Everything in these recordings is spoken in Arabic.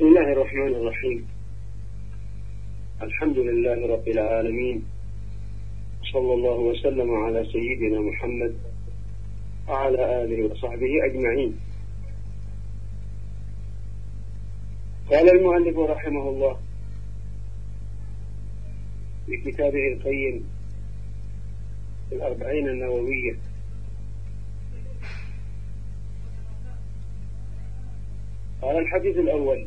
بسم الله الرحمن الرحيم. الحمد لله رب العالمين. صلى الله وسلم على سيدنا محمد وعلى آله وصحبه أجمعين. قال المؤلف رحمه الله في كتابه القيم الأربعين النووية. قال الحديث الأول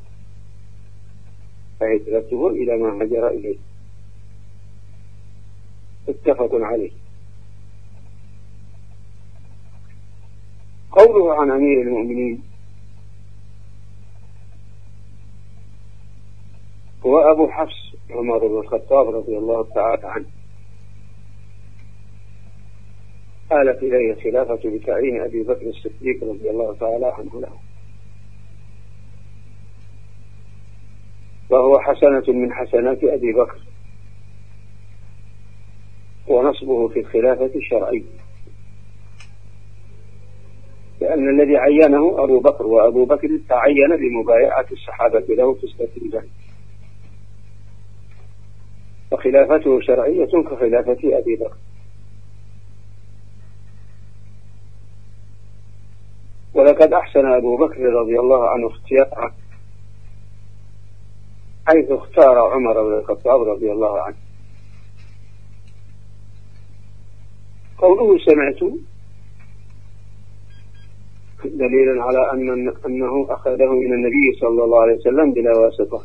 فهجرته إلى ما هجر إليه. متفق عليه. قوله عن أمير المؤمنين هو أبو حفص عمر بن الخطاب رضي الله تعالى عنه. آلت إليه الخلافة بتعيين أبي بكر الصديق رضي الله تعالى عنه له. وهو حسنة من حسنات أبي بكر. ونصبه في الخلافة الشرعية لأن الذي عينه أبو بكر وأبو بكر تعين بمبايعة الصحابة له في استثناء وخلافته شرعية كخلافة أبي بكر. ولقد أحسن أبو بكر رضي الله عنه اختياره حيث اختار عمر بن الخطاب رضي الله عنه. قوله سمعت دليل على أن أنه أخذه من النبي صلى الله عليه وسلم بلا واسطة.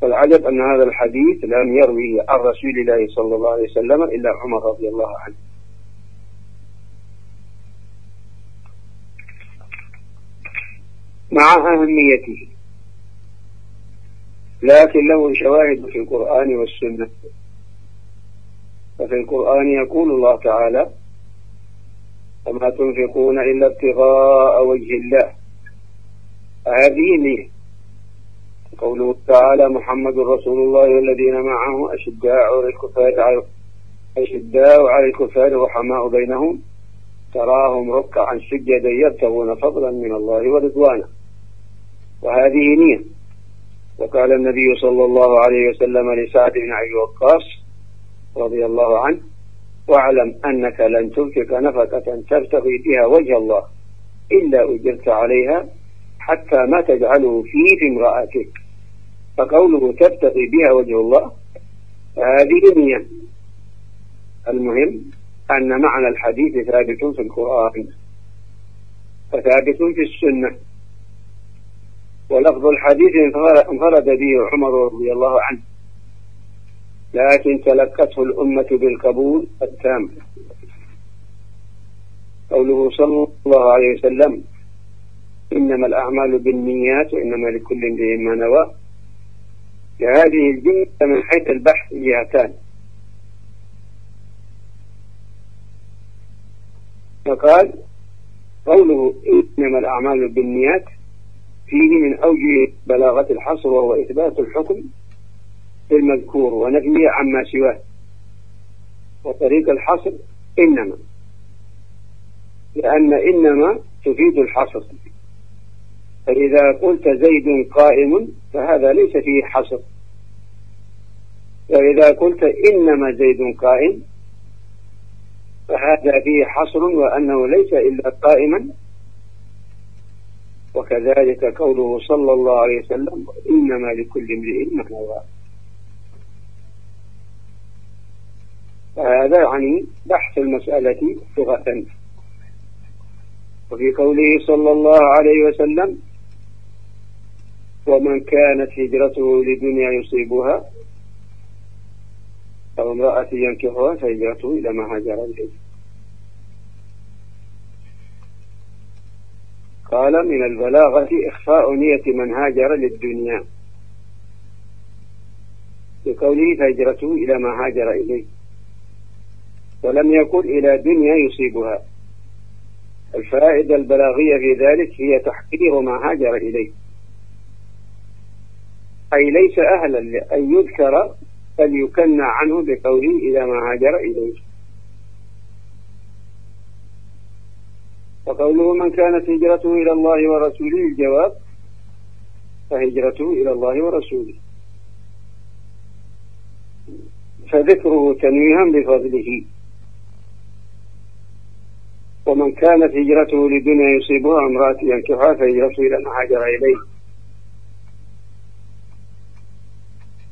فالعجب أن هذا الحديث لم يروي عن رسول الله صلى الله عليه وسلم إلا عمر رضي الله عنه. مع أهميته. لكن له شواهد في القرآن والسنة. ففي القرآن يقول الله تعالى وما تنفقون إلا ابتغاء وجه الله. هذه نية قوله تعالى محمد رسول الله والذين معه أشداء على الكفار أشداء على الكفار وحماء بينهم. تراهم ركعا سجدا يبتغون فضلا من الله ورضوانه وهذه نية. وقال النبي صلى الله عليه وسلم لسعد بن أبي وقاص رضي الله عنه واعلم أنك لن تنفق نفقة تبتغي بها وجه الله إلا أجرت عليها حتى ما تجعله في في امرأتك فقوله تبتغي بها وجه الله هذه نية. المهم أن معنى الحديث ثابت في القرآن وثابت في السنة. ولفظ الحديث انفرد به عمر رضي الله عنه. لكن تلقته الأمة بالقبول التام. قوله صلى الله عليه وسلم إنما الأعمال بالنيات وإنما لكل امرئ ما نوى. لهذه الجملة من حيث البحث جهتان. فقال قوله إنما الأعمال بالنيات فيه من أوجه بلاغة الحصر وهو إثبات الحكم بالمذكور ونفيه عما سواه. وطريق الحصر إنما لأن إنما تفيد الحصر. فإذا قلت زيد قائم فهذا ليس فيه حصر. وإذا قلت إنما زيد قائم فهذا فيه حصر وأنه ليس إلا قائما وكذلك قوله صلى الله عليه وسلم إنما لكل امرئ ما نوى فهذا يعني بحث المسألة لغة. وفي قوله صلى الله عليه وسلم ومن كانت هجرته لدنيا يصيبها أو امرأة ينكحها فهجرته إلى ما هاجر إليه. قال من البلاغة إخفاء نية من هاجر للدنيا. بقوله فهجرته إلى ما هاجر إليه. ولم يقل إلى دنيا يصيبها. الفائدة البلاغية في ذلك هي تحقير ما هاجر إليه. أي ليس أهلا لأن يذكر بل يكنى عنه بقوله إلى ما هاجر إليه. وقوله من كانت هجرته إلى الله ورسوله الجواب فهجرته إلى الله ورسوله. فذكره تنويها بفضله. ومن كانت هجرته لدنيا يصيبها امرأة ينكحها فهجرته إلى ما هاجر إليه.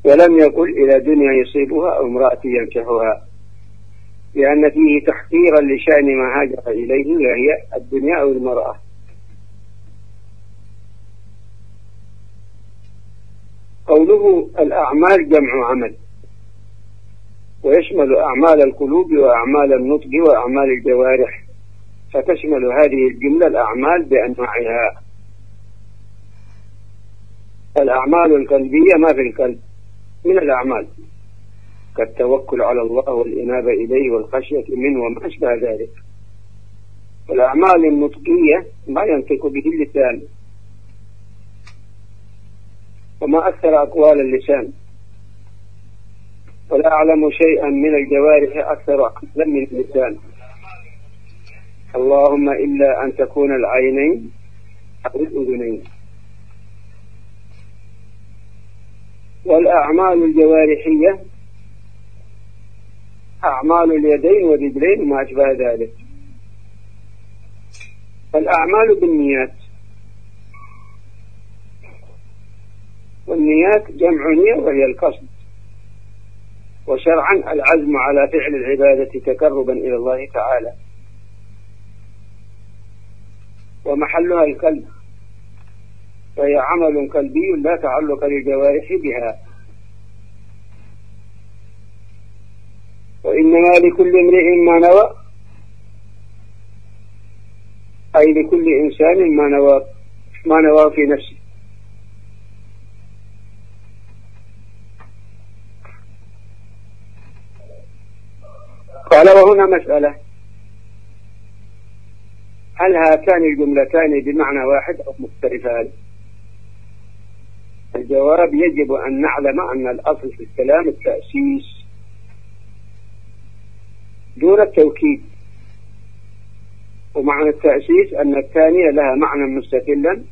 ولم يقل إلى دنيا يصيبها أو امرأة ينكحها. لأن فيه تحقيرا لشأن ما هاجر إليه وهي الدنيا أو المرأة. قوله الأعمال جمع عمل. ويشمل أعمال القلوب وأعمال النطق وأعمال الجوارح. فتشمل هذه الجملة الأعمال بأنواعها. الأعمال القلبية ما في القلب من الأعمال. كالتوكل على الله والإنابة إليه والخشية منه وما أشبه ذلك. والأعمال النطقية ما ينطق به اللسان وما أكثر أقوال اللسان. ولا أعلم شيئا من الجوارح أكثر عقلا من اللسان. اللهم إلا أن تكون العينين أو الأذنين. والأعمال الجوارحية أعمال اليدين والرجلين وما أشبه ذلك. الأعمال بالنيات. والنيات جمع نية وهي القصد. وشرعا العزم على فعل العبادة تقربا إلى الله تعالى. ومحلها القلب فهي عمل قلبي لا تعلق للجوارح بها. وإنما لكل امرئ ما نوى. أي لكل إنسان ما نوى ما نوى في نفسه. قال وهنا مسألة. هل هاتان الجملتان بمعنى واحد أو مختلفان؟ الجواب يجب أن نعلم أن الأصل في الكلام التأسيس. دون التوكيد. ومعنى التأسيس أن الثانية لها معنى مستقلا.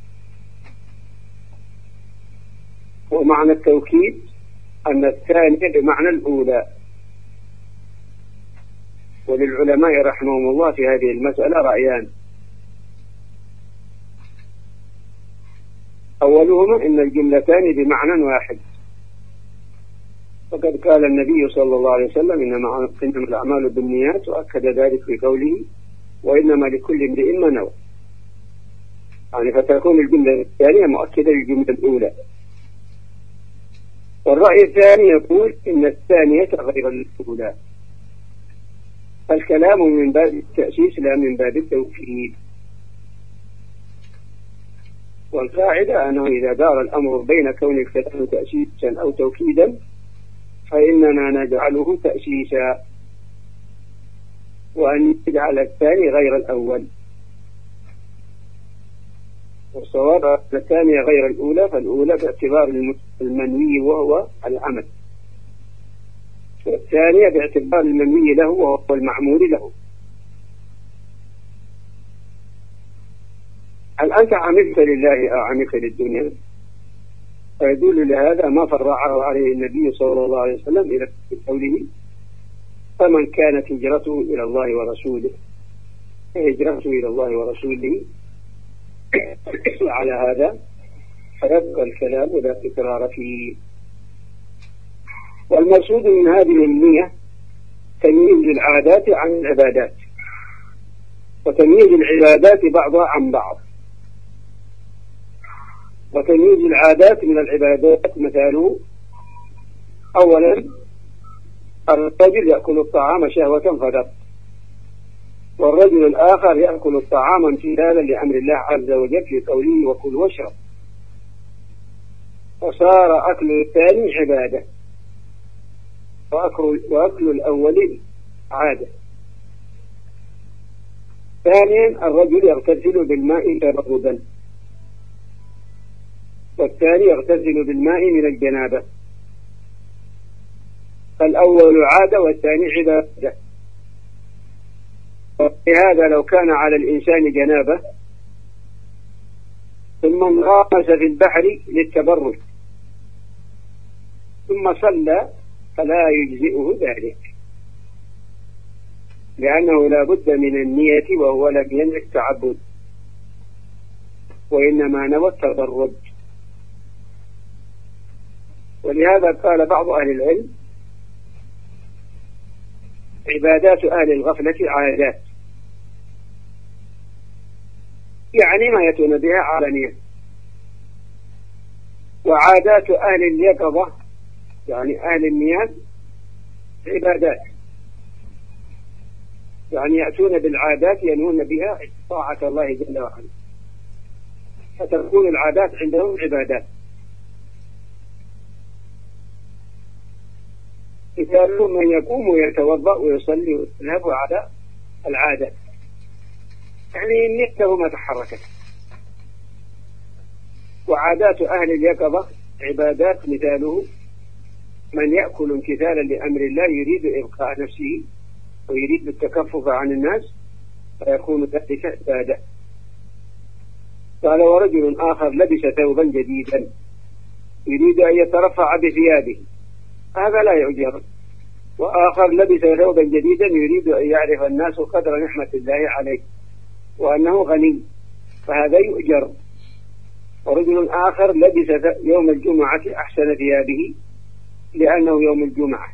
ومعنى التوكيد أن الثانية بمعنى الأولى. وللعلماء رحمهم الله في هذه المسألة رأيان. أولهما إن الجملتان بمعنى واحد. قال النبي صلى الله عليه وسلم إنما إنما الأعمال بالنيات وأكد ذلك في قوله وإنما لكل امرئ ما نوى. يعني فتكون الجملة الثانية مؤكدة للجملة الأولى. والرأي الثاني يقول إن الثانية غير الأولى. الكلام من باب التأسيس لا من باب التوكيد والقاعدة أنه إذا دار الأمر بين كون الكلام تأسيسا أو توكيدا فإننا نجعله تأسيسا وأن يجعل الثاني غير الأول. والصواب الثانية غير الأولى فالأولى باعتبار المنوي وهو العمل. والثانية باعتبار المنوي له وهو المعمول له. هل أنت عملت لله أو عملت للدنيا؟ فيدل لهذا ما فرعه عليه النبي صلى الله عليه وسلم إلى قوله فمن كانت هجرته إلى الله ورسوله هجرته إلى الله ورسوله. وعلى هذا فيبقى الكلام لا تكرار فيه والمقصود من هذه النية تمييز العادات عن العبادات وتمييز العبادات بعضها عن بعض. وتمييز العادات من العبادات مثاله أولا الرجل يأكل الطعام شهوة فقط والرجل الآخر يأكل الطعام امتثالا لأمر الله عز وجل في قوله وكل واشرب. وصار أكل الثاني عبادة وأكل, وأكل الأول عادة. ثانيا الرجل يغتسل بالماء تبردا والثاني يغتسل بالماء من الجنابة. فالأول عادة والثاني عبادة ولهذا لو كان على الإنسان جنابة ثم انغمس في البحر للتبرد ثم صلى فلا يجزئه ذلك. لأنه لا بد من النية وهو لم ينع التعبد وإنما نوى التبرد ولهذا قال بعض أهل العلم عبادات أهل الغفلة عادات. يعني ما يتون بها علانية وعادات أهل اليقظة يعني أهل النيام عبادات. يعني يأتون بالعادات ينون بها طاعة الله جل وعلا. فتكون العادات عندهم عبادات. مثال من يقوم ويتوضأ ويصلي ويذهب على العادة. يعني نيته ما تحركت. وعادات أهل اليقظة عبادات مثاله من يأكل امتثالا لأمر الله يريد إبقاء نفسه ويريد التكفف عن الناس فيكون ذلك عبادة. قال ورجل آخر لبس ثوبا جديدا يريد أن يترفع بثيابه. هذا لا يؤجر وآخر لبس ثوبا جديدا يريد أن يعرف الناس قدر نعمة الله عليه وأنه غني فهذا يؤجر. ورجل آخر لبس يوم الجمعة أحسن ثيابه لأنه يوم الجمعة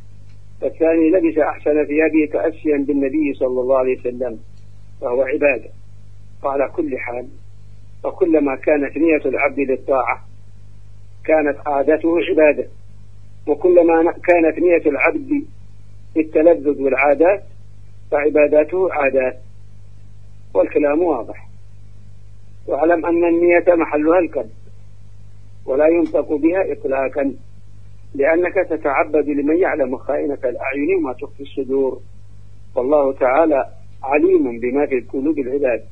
والثاني لبس أحسن ثيابه تأسيا بالنبي صلى الله عليه وسلم فهو عبادة. وعلى كل حال وكلما كانت نية العبد للطاعة كانت عادته عبادة وكلما كانت نية العبد للتلذذ والعادات فعباداته عادات. والكلام واضح. واعلم أن النية محلها القلب ولا ينطق بها إطلاقا لأنك تتعبد لمن يعلم خائنة الأعين وما تخفي الصدور. والله تعالى عليم بما في قلوب العباد.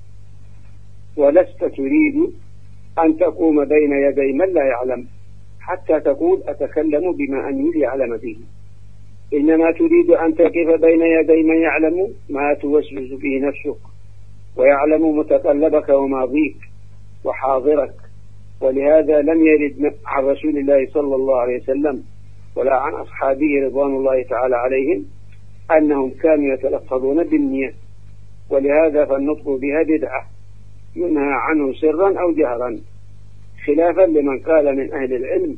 ولست تريد أن تقوم بين يدي من لا يعلم حتى تقول أتكلم بما أني ليعلم به. إنما تريد أن تقف بين يدي من يعلم ما توسوس به نفسك ويعلم متقلبك وماضيك وحاضرك. ولهذا لم يرد عن رسول الله صلى الله عليه وسلم ولا عن أصحابه رضوان الله تعالى عليهم أنهم كانوا يتلفظون بالنية. ولهذا فالنطق بها بدعة ينهى عنه سرا أو جهرا خلافا لمن قال من أهل العلم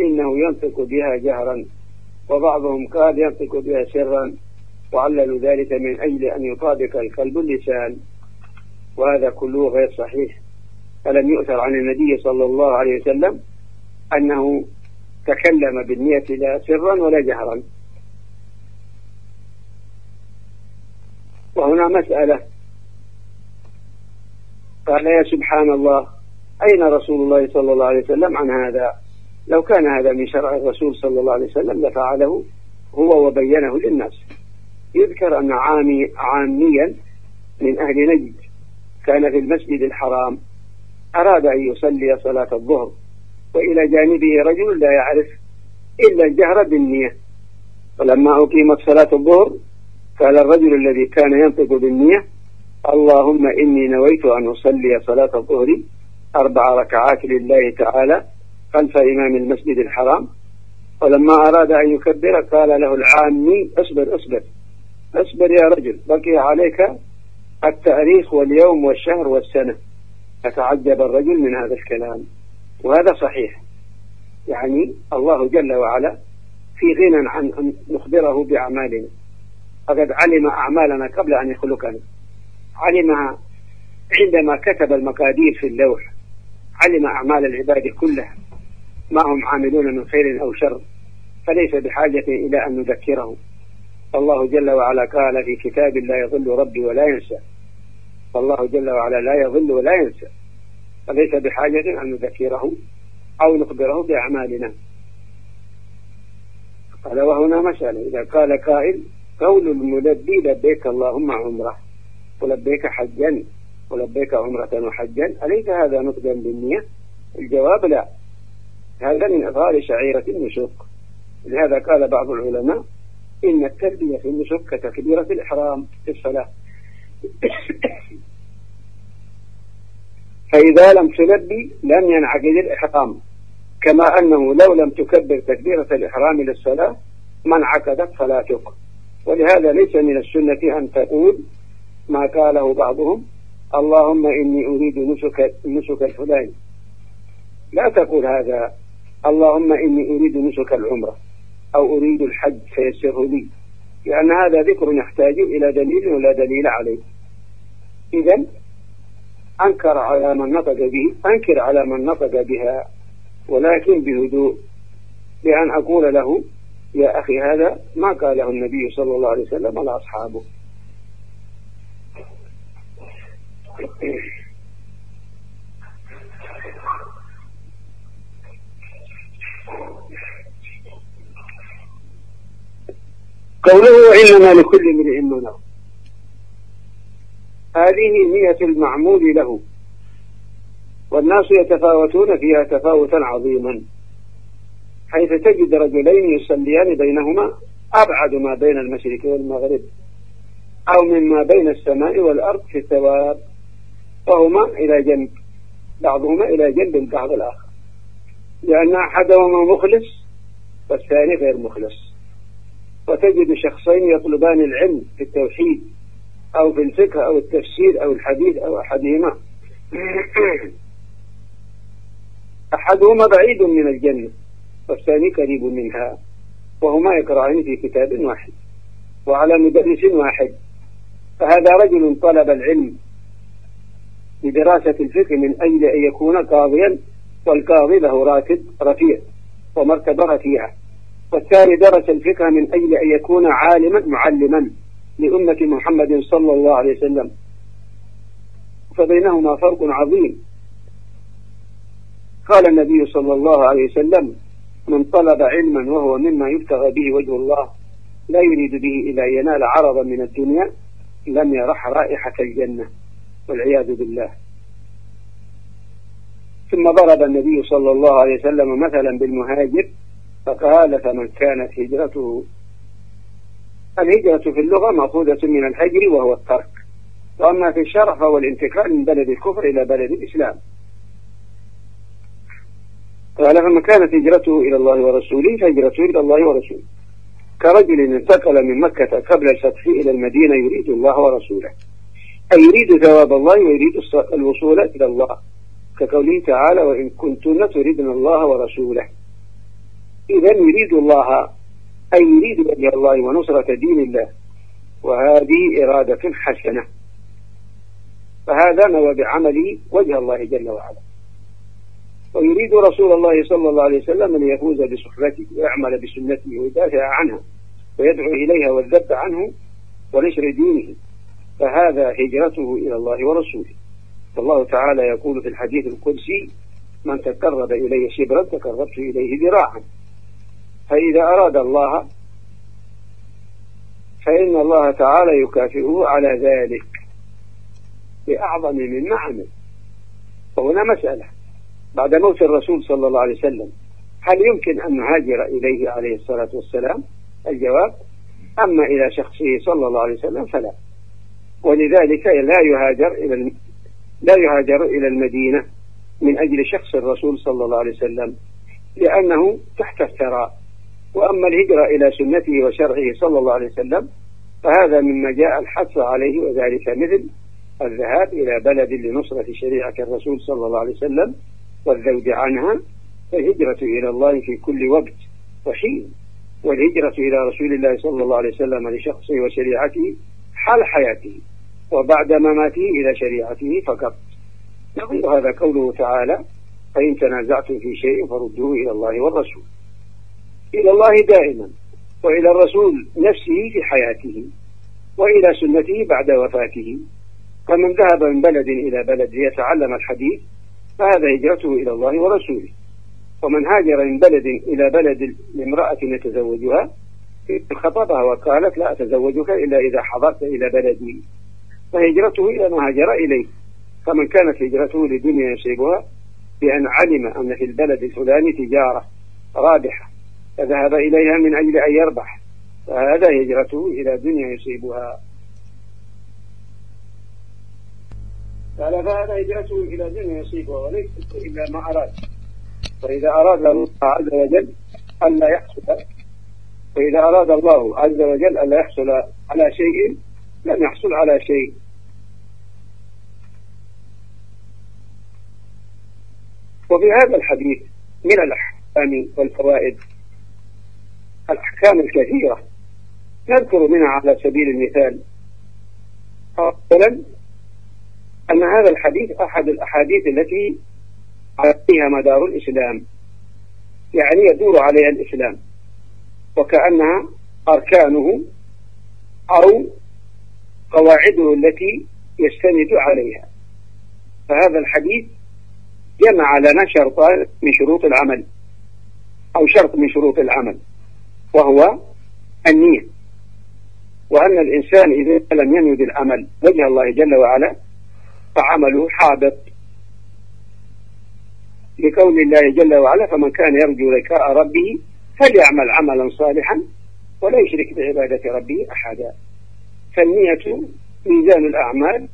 إنه ينطق بها جهرا. وبعضهم قال ينطق بها سرا وعللوا ذلك من أجل أن يطابق القلب اللسان. وهذا كله غير صحيح. فلم يؤثر عن النبي صلى الله عليه وسلم أنه تكلم بالنية لا سرا ولا جهرا. وهنا مسألة. قال يا سبحان الله أين رسول الله صلى الله عليه وسلم عن هذا؟ لو كان هذا من شرع الرسول صلى الله عليه وسلم لفعله هو وبينه للناس. يذكر أن عامي عاميا من أهل نجد كان في المسجد الحرام أراد أن يصلي صلاة الظهر وإلى جانبه رجل لا يعرف إلا الجهر بالنية. ولما أقيمت صلاة الظهر قال الرجل الذي كان ينطق بالنية اللهم إني نويت أن أصلي صلاة الظهر أربع ركعات لله تعالى خلف إمام المسجد الحرام ولما أراد أن يكبر قال له العامي اصبر اصبر اصبر يا رجل بقي عليك التاريخ واليوم والشهر والسنة. فتعجب الرجل من هذا الكلام وهذا صحيح. يعني الله جل وعلا في غنى عن أن نخبره بأعمالنا. فقد علم أعمالنا قبل أن يخلقنا. علمها عندما كتب المقادير في اللوح علم أعمال العباد كلها. ما هم عاملون من خير أو شر فليس بحاجة إلى أن نذكره الله جل وعلا قال في كتاب لا يضل ربي ولا ينسى. فالله جل وعلا لا يضل ولا ينسى. فليس بحاجة أن نذكره أو نخبره بأعمالنا. قال وهنا مسألة إذا قال قائل قول الملبي لبيك اللهم عمره. ولبيك حجا ولبيك عمرة وحجا أليس هذا نقدا بالنية؟ الجواب لا. هذا من إظهار شعيرة النسك لهذا قال بعض العلماء إن التلبية في النسك كتكبيرة الإحرام في الصلاة. فإذا لم تلبي لم ينعقد الإحرام. كما أنه لو لم تكبر تكبيرة الإحرام للصلاة ما انعقدت صلاتك. ولهذا ليس من السنة أن تقول ما قاله بعضهم اللهم إني أريد نسك, نسك الفلاني. لا تقول هذا. اللهم إني أريد نسك العمرة أو أريد الحج فيسره لي. لأن هذا ذكر يحتاج إلى دليل ولا دليل عليه. إذا أنكر على من نطق به أنكر على من نطق بها ولكن بهدوء. بأن أقول له يا أخي هذا ما قاله النبي صلى الله عليه وسلم ولا أصحابه. قوله إنما لكل امرئ ما له هذه نية المعمول له. والناس يتفاوتون فيها تفاوتا عظيما. حيث تجد رجلين يصليان بينهما أبعد ما بين المشرق والمغرب أو مما بين السماء والأرض في الثواب وهما إلى جنب بعضهما إلى جنب البعض الآخر. لأن أحدهما مخلص والثاني غير مخلص. وتجد شخصين يطلبان العلم في التوحيد أو في الفقه أو التفسير أو الحديث أو أحدهما. أحدهما بعيد من الجنة والثاني قريب منها وهما يقرأان في كتاب واحد وعلى مدرس واحد. فهذا رجل طلب العلم بدراسة الفقه من أجل أن يكون قاضيا والقاضي له راتب رفيع ومرتبة رفيعة. والثاني درس الفقه من أجل أن يكون عالما معلما لأمة محمد صلى الله عليه وسلم. فبينهما فرق عظيم. قال النبي صلى الله عليه وسلم من طلب علما وهو مما يبتغى به وجه الله لا يريد به إلا ينال عرضا من الدنيا لم يرح رائحة الجنة. والعياذ بالله. ثم ضرب النبي صلى الله عليه وسلم مثلا بالمهاجر فقال فمن كانت هجرته الهجرة في اللغة مأخوذة من الهجر وهو الترك. وأما في الشرع فهو الانتقال من بلد الكفر إلى بلد الإسلام. قال فمن كانت هجرته إلى الله ورسوله فهجرته إلى الله ورسوله. كرجل انتقل من مكة قبل الفتح إلى المدينة يريد الله ورسوله. أي يريد ثواب الله ويريد الوصول إلى الله. كقوله تعالى وإن كنتن تريدن الله ورسوله. إذا يريد الله أي يريد وجه الله ونصرة دين الله وهذه إرادة حسنة. فهذا نوى بعمله وجه الله جل وعلا. ويريد رسول الله صلى الله عليه وسلم أن يفوز بصحبته ويعمل بسنته ويدافع عنها ويدعو إليها والذب عنه ونشر دينه. فهذا هجرته إلى الله ورسوله. والله تعالى يقول في الحديث القدسي من تقرب إلي شبرا تقربت إليه ذراعا. فإذا أراد الله فإن الله تعالى يكافئه على ذلك بأعظم مما عمل. وهنا مسألة. بعد موت الرسول صلى الله عليه وسلم هل يمكن أن نهاجر إليه عليه الصلاة والسلام؟ الجواب أما إلى شخصه صلى الله عليه وسلم فلا. ولذلك لا يهاجر إلى لا يهاجر إلى المدينة من أجل شخص الرسول صلى الله عليه وسلم لأنه تحت الثراء. وأما الهجرة إلى سنته وشرعه صلى الله عليه وسلم فهذا مما جاء الحث عليه وذلك مثل الذهاب إلى بلد لنصرة شريعة الرسول صلى الله عليه وسلم والذود عنها فالهجرة إلى الله في كل وقت وحين. والهجرة إلى رسول الله صلى الله عليه وسلم لشخصه وشريعته حال حياته وبعد مماته إلى شريعته فقط. نظير هذا قوله تعالى فإن تنازعتم في شيء فردوه إلى الله والرسول. إلى الله دائما وإلى الرسول نفسه في حياته وإلى سنته بعد وفاته. فمن ذهب من بلد إلى بلد ليتعلم الحديث فهذا هجرته إلى الله ورسوله. ومن هاجر من بلد إلى بلد لامرأة يتزوجها خطبها وقالت لا أتزوجك إلا إذا حضرت إلى بلدي. فهجرته إلى ما هاجر إليه. فمن كانت هجرته لدنيا يصيبها بأن علم أن في البلد الفلاني تجارة رابحة. فذهب إليها من أجل أن يربح. فهذا هجرته إلى دنيا يصيبها. قال فهذا هجرته إلى دنيا يصيبها وليس إلا ما أراد. فإذا أراد الله عز وجل ألا يحصل فإذا أراد الله عز وجل ألا يحصل على شيء لم يحصل على شيء. وفي هذا الحديث من الأحكام والفوائد الأحكام الكثيرة. نذكر منها على سبيل المثال أولا أن هذا الحديث أحد الأحاديث التي عليها مدار الإسلام يعني يدور عليها الإسلام وكأنها أركانه أو قواعده التي يستند عليها. فهذا الحديث جمع لنا شرطان من شروط العمل أو شرط من شروط العمل. وهو النية. وأن الإنسان إذا لم ينوي بالعمل وجه الله جل وعلا فعمله حابط. لقول الله جل وعلا فمن كان يرجو لقاء ربه فليعمل عملا صالحا ولا يشرك بعبادة ربه أحدا. فالنية ميزان الأعمال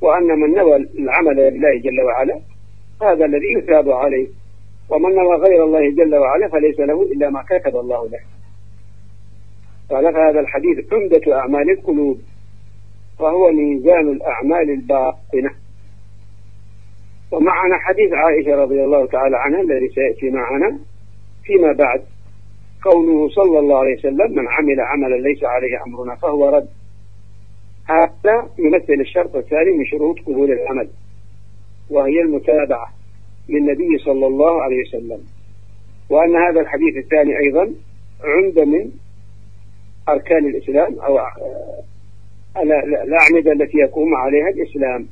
وأن من نوى العمل لله جل وعلا هذا الذي يثاب عليه. ومن نوى غير الله جل وعلا فليس له إلا ما كتب الله له. قال فهذا الحديث عمدة أعمال القلوب وهو ميزان الأعمال الباطنة. ومعنا حديث عائشة رضي الله تعالى عنها الذي سيأتي معنا فيما بعد. قوله صلى الله عليه وسلم من عمل عملا ليس عليه أمرنا فهو رد. هذا يمثل الشرط الثاني من شروط قبول العمل وهي المتابعة للنبي صلى الله عليه وسلم. وأن هذا الحديث الثاني أيضا عند من أركان الإسلام أو الأعمدة التي يقوم عليها الإسلام.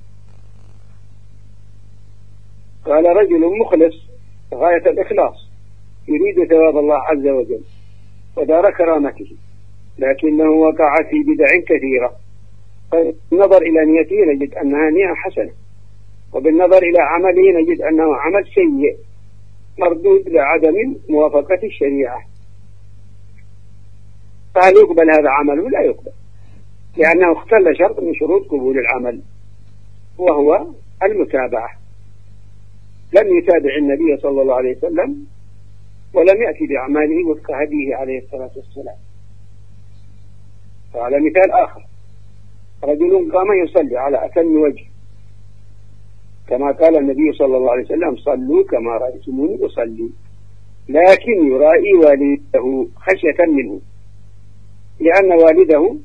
قال رجل مخلص غاية الإخلاص يريد ثواب الله عز وجل ودار كرامته لكنه وقع في بدع كثيرة. بالنظر إلى نيته نجد أنها نية حسنة وبالنظر إلى عمله نجد أنه عمل سيء مردود لعدم موافقة الشريعة. فهل يقبل هذا عمله؟ لا يقبل. لأنه اختل شرط من شروط قبول العمل وهو المتابعة. لم يتابع النبي صلى الله عليه وسلم ولم يأتي بأعماله وفق هديه عليه الصلاة والسلام. وعلى مثال آخر رجل قام يصلي على أتم وجه. كما قال النبي صلى الله عليه وسلم صلوا كما رأيتموني أصلي. لكن يرائي والده خشية منه. لأن والده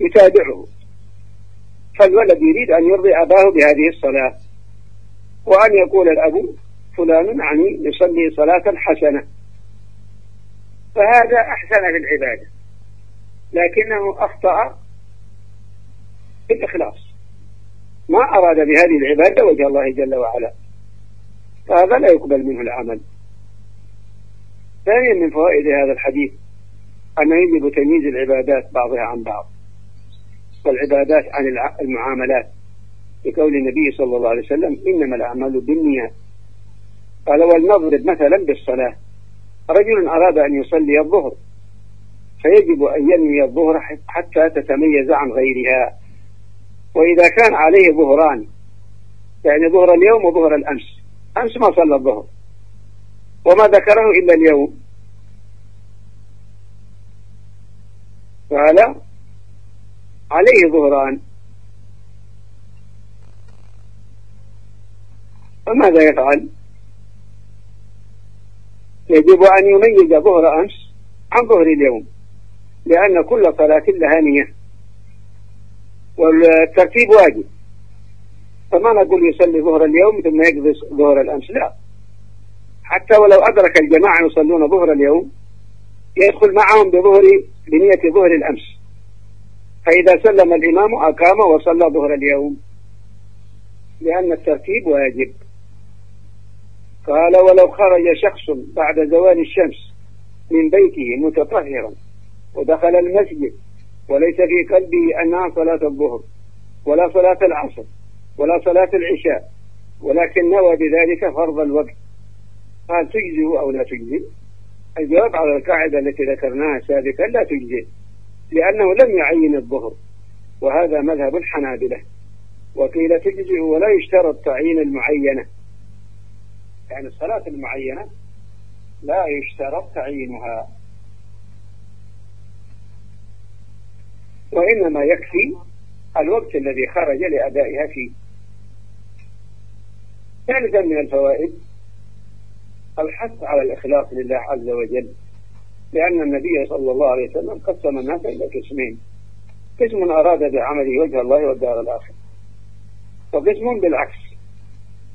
يتابعه. فالولد يريد أن يرضي أباه بهذه الصلاة وأن يقول الأب فلان عني يصلي صلاة حسنة. فهذا أحسن في العبادة لكنه أخطأ في الإخلاص. ما أراد بهذه العبادة وجه الله جل وعلا. فهذا لا يقبل منه العمل. ثانيا من فوائد هذا الحديث أنه يجب تمييز العبادات بعضها عن بعض والعبادات عن المعاملات. لقول النبي صلى الله عليه وسلم إنما الأعمال بالنيات. قال ولنضرب مثلا بالصلاة. رجل أراد أن يصلي الظهر فيجب أن ينوي الظهر حتى تتميز عن غيرها. وإذا كان عليه ظهران يعني ظهر اليوم وظهر الأمس أمس ما صلى الظهر. وما ذكره إلا اليوم. قال عليه ظهران. فماذا يفعل؟ يجب أن يميز ظهر أمس عن ظهر اليوم لأن كل صلاة لها نية والترتيب واجب. فما نقول يصلي ظهر اليوم ثم يقضي ظهر الأمس؟ لا. حتى ولو أدرك الجماعة يصلون ظهر اليوم يدخل معهم بظهر بنية ظهر الأمس. فإذا سلم الإمام أقام وصلى ظهر اليوم. لأن الترتيب واجب. قال ولو خرج شخص بعد زوال الشمس من بيته متطهرا ودخل المسجد وليس في قلبه أنها صلاة الظهر ولا صلاة العصر ولا صلاة العشاء ولكن نوى بذلك فرض الوقت. هل تجزئ أو لا تجزئ؟ الجواب على القاعدة التي ذكرناها سابقا لا تجزئ لأنه لم يعين الظهر وهذا مذهب الحنابلة. وقيل تجزئ ولا يشترط تعيين المعينة. يعني الصلاة المعينة لا يشترط تعيينها. وإنما يكفي الوقت الذي خرج لأدائها فيه. ثالثا من الفوائد الحث على الإخلاص لله عز وجل لأن النبي صلى الله عليه وسلم قسم الناس إلى قسمين. قسم أراد بعمله وجه الله والدار الآخرة وقسم بالعكس.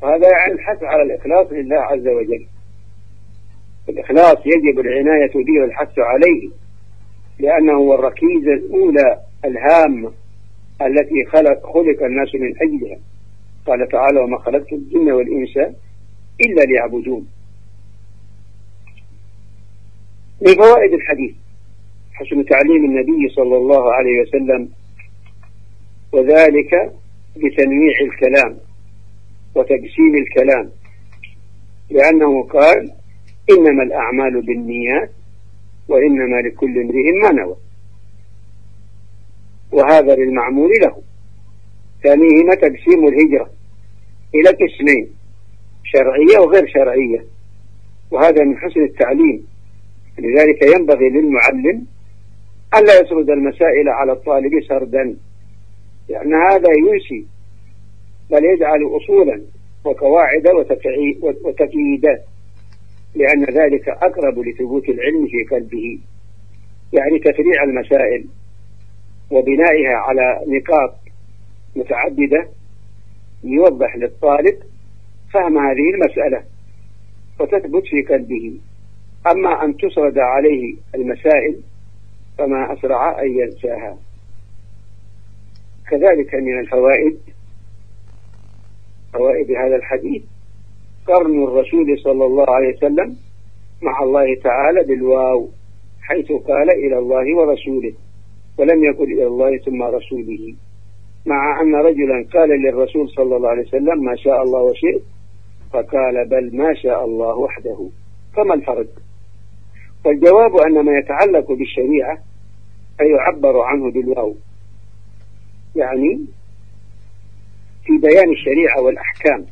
وهذا يعني الحث على الإخلاص لله عز وجل. الإخلاص يجب العناية به والحث عليه لأنه هو الركيزة الأولى الهامة التي خلق خلق الناس من أجلها. قال تعالى وما خلقت الجن والإنس إلا ليعبدون. من فوائد الحديث حسن تعليم النبي صلى الله عليه وسلم وذلك بتنويع الكلام وتقسيم الكلام لأنه قال إنما الأعمال بالنيات وإنما لكل امرئ ما نوى. وهذا للمعمول له. ثانيهما تقسيم الهجرة إلى قسمين شرعية وغير شرعية وهذا من حسن التعليم. لذلك ينبغي للمعلم ألا يسرد المسائل على الطالب سردا لأن هذا ينسي بل يجعل أصولا وقواعد وتقييدات لأن ذلك أقرب لثبوت العلم في قلبه يعني تفريع المسائل وبنائها على نقاط متعددة يوضح للطالب فهم هذه المسألة وتثبت في قلبه. أما أن تسرد عليه المسائل فما أسرع أن ينساها. كذلك من الفوائد فوائد هذا الحديث قرن الرسول صلى الله عليه وسلم مع الله تعالى بالواو حيث قال إلى الله ورسوله ولم يقل إلى الله ثم رسوله. مع أن رجلا قال للرسول صلى الله عليه وسلم ما شاء الله وشئت فقال بل ما شاء الله وحده. فما الفرق؟ فالجواب أن ما يتعلق بالشريعة فيعبر عنه بالواو. يعني في بيان الشريعة والأحكام.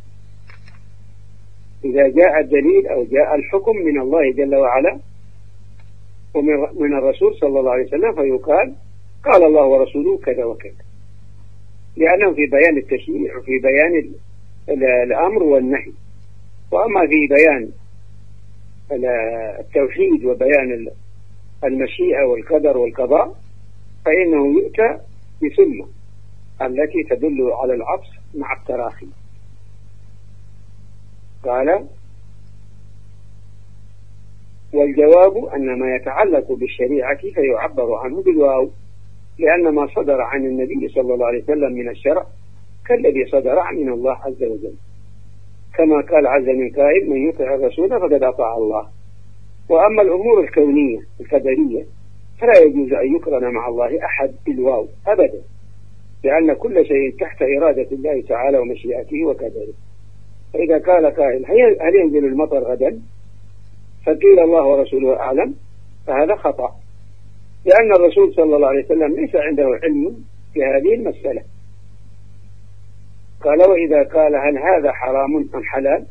إذا جاء الدليل أو جاء الحكم من الله جل وعلا ومن الرسول صلى الله عليه وسلم فيقال قال الله ورسوله كذا وكذا. لأنه في بيان التشريع وفي بيان الأمر والنهي. وأما في بيان التوحيد وبيان المشيئة والقدر والقضاء فإنه يؤتى بسنة التي تدل على العطف مع التراخي. قال والجواب أن ما يتعلق بالشريعة فيعبر عنه بالواو لأن ما صدر عن النبي صلى الله عليه وسلم من الشرع كالذي صدر من الله عز وجل. كما قال عز من قائل من يطع الرسول فقد أطاع الله. وأما الأمور الكونية القدرية فلا يجوز أن يقرن مع الله أحد بالواو أبدا لأن كل شيء تحت إرادة الله تعالى ومشيئته وقدره. فإذا قال قائل هل ينزل المطر غدا؟ فقيل الله ورسوله أعلم فهذا خطأ لأن الرسول صلى الله عليه وسلم ليس عنده علم في هذه المسألة. قال وإذا قال هل هذا حرام أم حلال؟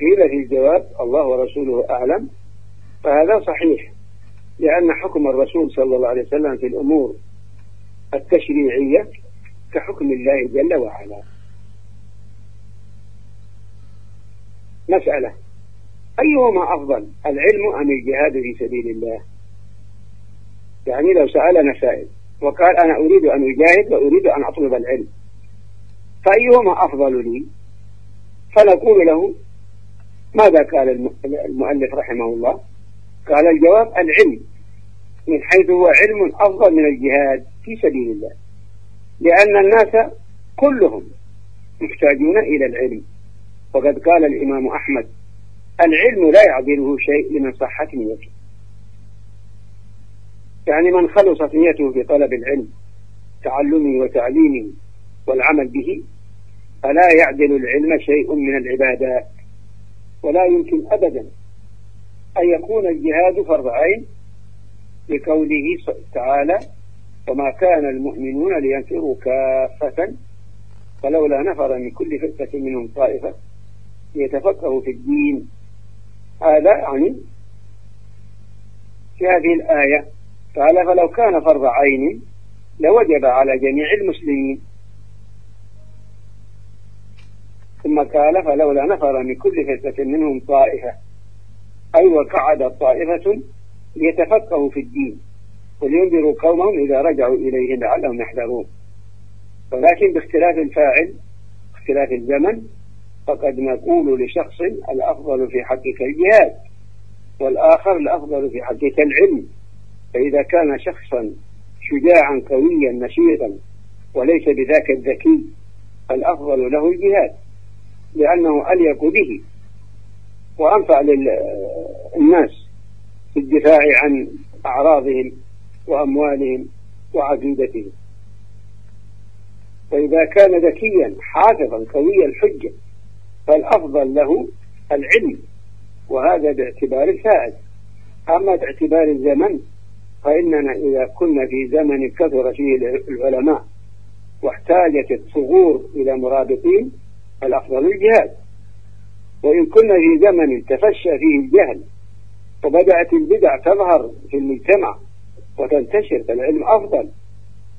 قيل في الجواب الله ورسوله أعلم فهذا صحيح لأن حكم الرسول صلى الله عليه وسلم في الأمور التشريعية كحكم الله جل وعلا. مسألة أيهما أفضل العلم أم الجهاد في سبيل الله؟ يعني لو سألنا سائل وقال أنا أريد أن أجاهد وأريد أن أطلب العلم. فأيهما أفضل لي؟ فنقول له ماذا قال المؤلف رحمه الله؟ قال الجواب العلم من حيث هو علم أفضل من الجهاد في سبيل الله لأن الناس كلهم محتاجون إلى العلم. وقد قال الإمام أحمد العلم لا يعدله شيء لمن صحت نيته. يعني من خلصت نيته في طلب العلم تعلمه وتعليمه والعمل به فلا يعدل العلم شيء من العبادات ولا يمكن أبدا أن يكون الجهاد فرض عين لقوله تعالى وما كان المؤمنون لينفروا كافة فلولا نفر من كل فرقة منهم طائفة ليتفقهوا في الدين هذا يعني في هذه الآية قال فلو كان فرض عين لوجب على جميع المسلمين ثم قال فلولا نفر من كل فرقة منهم طائفة. أي وقعدت طائفة ليتفقهوا في الدين ولينذروا قومهم إذا رجعوا إليهم لعلهم يحذرون. ولكن باختلاف الفاعل اختلاف الزمن فقد نقول لشخص الأفضل في حقك الجهاد والآخر الأفضل في حقك العلم. فإذا كان شخصا شجاعا قويا نشيطا وليس بذاك الذكي فالأفضل له الجهاد. لأنه أليق به وأنفع للناس في الدفاع عن أعراضهم وأموالهم وعقيدتهم. وإذا كان ذكيا حافظا قوي الحجة فالأفضل له العلم وهذا باعتبار الفائد أما باعتبار الزمن فإننا إذا كنا في زمن كثر فيه العلماء واحتاجت الثغور إلى مرابطين فالأفضل الجهاد. وإن كنا في زمن تفشى فيه الجهل وبدأت البدع تظهر في المجتمع وتنتشر فالعلم أفضل.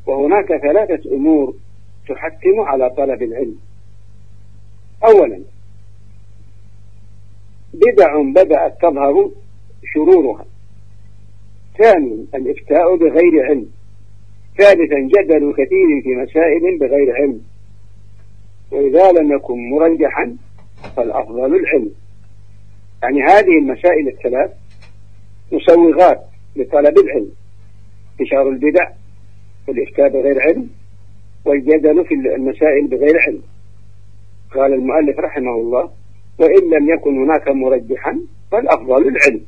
وهناك ثلاثة أمور تحتم على طلب العلم. أولا بدع بدأت تظهر شرورها. ثانيا الإفتاء بغير علم. ثالثا جدل كثير في مسائل بغير علم. وإذا لم يكن مرجحا فالأفضل العلم. يعني هذه المسائل الثلاث مسوغات لطلب العلم. انتشار البدع والإفتاء بغير علم والجدل في المسائل بغير علم. قال المؤلف رحمه الله وإن لم يكن هناك مرجحا فالأفضل العلم.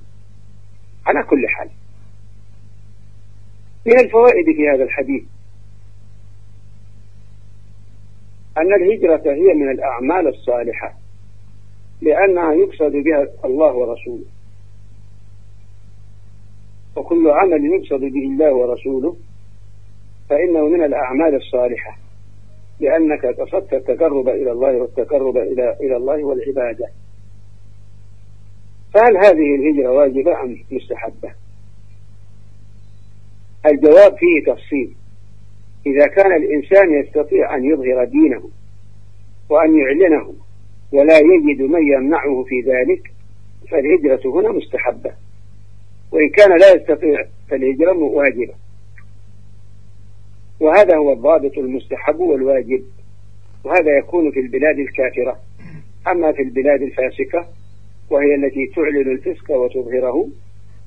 على كل حال. من الفوائد في هذا الحديث أن الهجرة هي من الأعمال الصالحة لأنها يقصد بها الله ورسوله. وكل عمل يقصد به الله ورسوله فإنه من الأعمال الصالحة لأنك قصدت التقرب إلى الله والتقرب إلى إلى الله والعبادة. فهل هذه الهجرة واجبة أم مستحبة؟ الجواب فيه تفصيل. إذا كان الإنسان يستطيع أن يظهر دينه وأن يعلنه ولا يجد من يمنعه في ذلك فالهجرة هنا مستحبة. وإن كان لا يستطيع فالهجرة واجبة. وهذا هو الضابط المستحب والواجب. وهذا يكون في البلاد الكافرة. أما في البلاد الفاسقة وهي التي تعلن الفسق وتظهره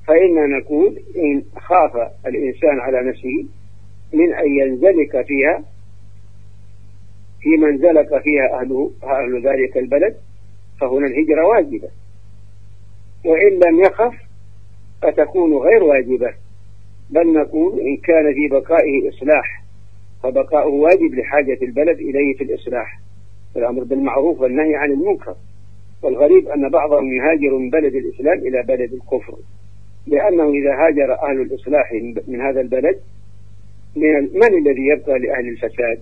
فإننا نقول إن خاف الإنسان على نفسه من أن ينزلك فيها في منزلك فيها أهله أهل ذلك البلد فهنا الهجرة واجبة. وإن لم يخف فتكون غير واجبة. بل نقول إن كان في بقائه إصلاح فبقاؤه واجب لحاجة البلد إليه في الإصلاح. الأمر بالمعروف والنهي عن المنكر. والغريب أن بعضهم يهاجر من بلد الإسلام إلى بلد الكفر لأنه إذا هاجر أهل الإصلاح من هذا البلد من الذي يبقى لأهل الفساد؟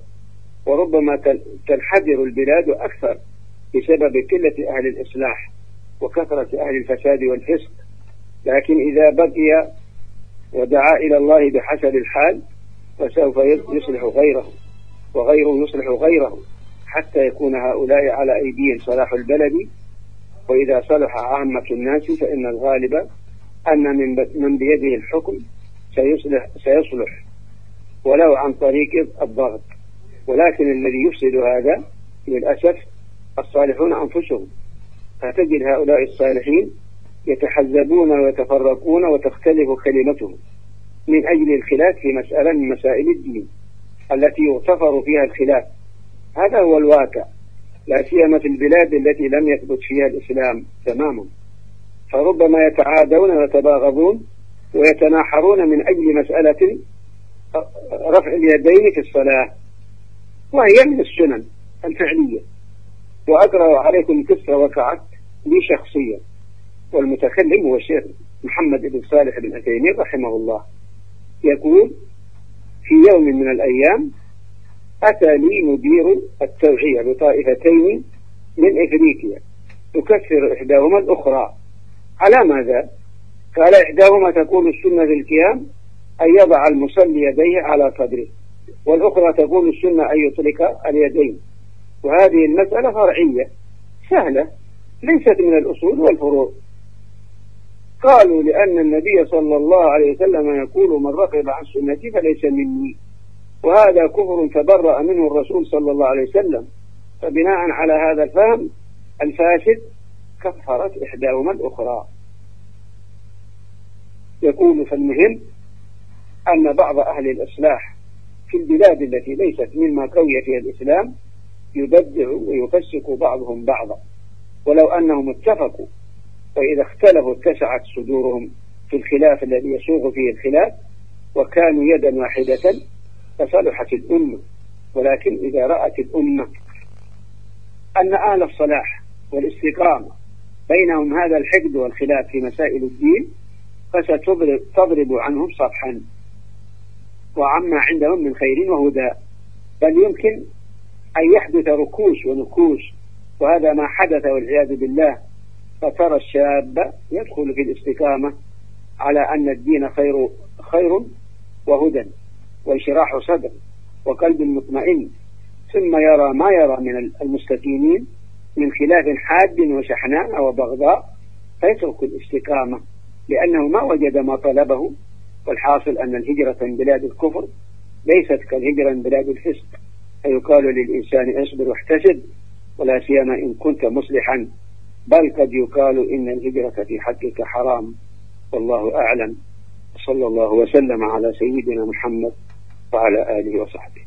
وربما تنحدر البلاد أكثر بسبب قلة أهل الإصلاح وكثرة أهل الفساد والفسق. لكن إذا بقي ودعا إلى الله بحسب الحال فسوف يصلح غيره وغيره يصلح غيره حتى يكون هؤلاء على أيديهم صلاح البلد. وإذا صلح عامة الناس فإن الغالب أن من من بيده الحكم سيصلح سيصلح. ولو عن طريق الضغط. ولكن الذي يفسد هذا للأسف الصالحون أنفسهم. فتجد هؤلاء الصالحين يتحزبون ويتفرقون وتختلف كلمتهم من أجل الخلاف في مسألة من مسائل الدين التي يغتفر فيها الخلاف. هذا هو الواقع. لا سيما في البلاد التي لم يثبت فيها الإسلام تماما. فربما يتعادون ويتباغضون ويتناحرون من أجل مسألة رفع اليدين في الصلاة. وهي من السنن الفعلية. وأقرأ عليكم قصة وقعت لي شخصيا. والمتكلم هو الشيخ محمد بن صالح بن عثيمين رحمه الله. يقول في يوم من الأيام أتى لي مدير التوعية بطائفتين من إفريقيا تكسر إحداهما الأخرى. على ماذا؟ قال إحداهما تقول السنة في القيام أن يضع المصلي يديه على صدره والأخرى تقول السنة أن يطلق اليدين. وهذه المسألة فرعية سهلة ليست من الأصول والفروع. قالوا لأن النبي صلى الله عليه وسلم يقول من رغب عن سنتي فليس مني وهذا كفر تبرأ منه الرسول صلى الله عليه وسلم. فبناء على هذا الفهم الفاسد كفرت إحداهما الأخرى. يقول فالمهم أن بعض أهل الإصلاح في البلاد التي ليست مما قوي فيها الإسلام يبدع ويفسق بعضهم بعضا. ولو أنهم اتفقوا وإذا اختلفوا اتسعت صدورهم في الخلاف الذي يسوغ فيه الخلاف وكانوا يدا واحدة فصلحت الأمة. ولكن إذا رأت الأمة أن أهل الصلاح والاستقامة بينهم هذا الحقد والخلاف في مسائل الدين فستضرب عنهم صفحا. وعما عندهم من خير وهدى بل يمكن أن يحدث ركوش ونكوش وهذا ما حدث والعياذ بالله. فترى الشاب يدخل في الاستقامة على أن الدين خير خير وهدى وانشراح صدر وقلب مطمئن. ثم يرى ما يرى من المستقيمين من خلاف حاد وشحناء وبغضاء فيترك الاستقامة لأنه ما وجد ما طلبه والحاصل أن الهجرة من بلاد الكفر ليست كالهجرة من بلاد الفسق فيقال للإنسان اصبر واحتسب ولا سيما إن كنت مصلحا. بل قد يقال إن الهجرة في حقك حرام. والله أعلم. صلى الله وسلم على سيدنا محمد وعلى آله وصحبه.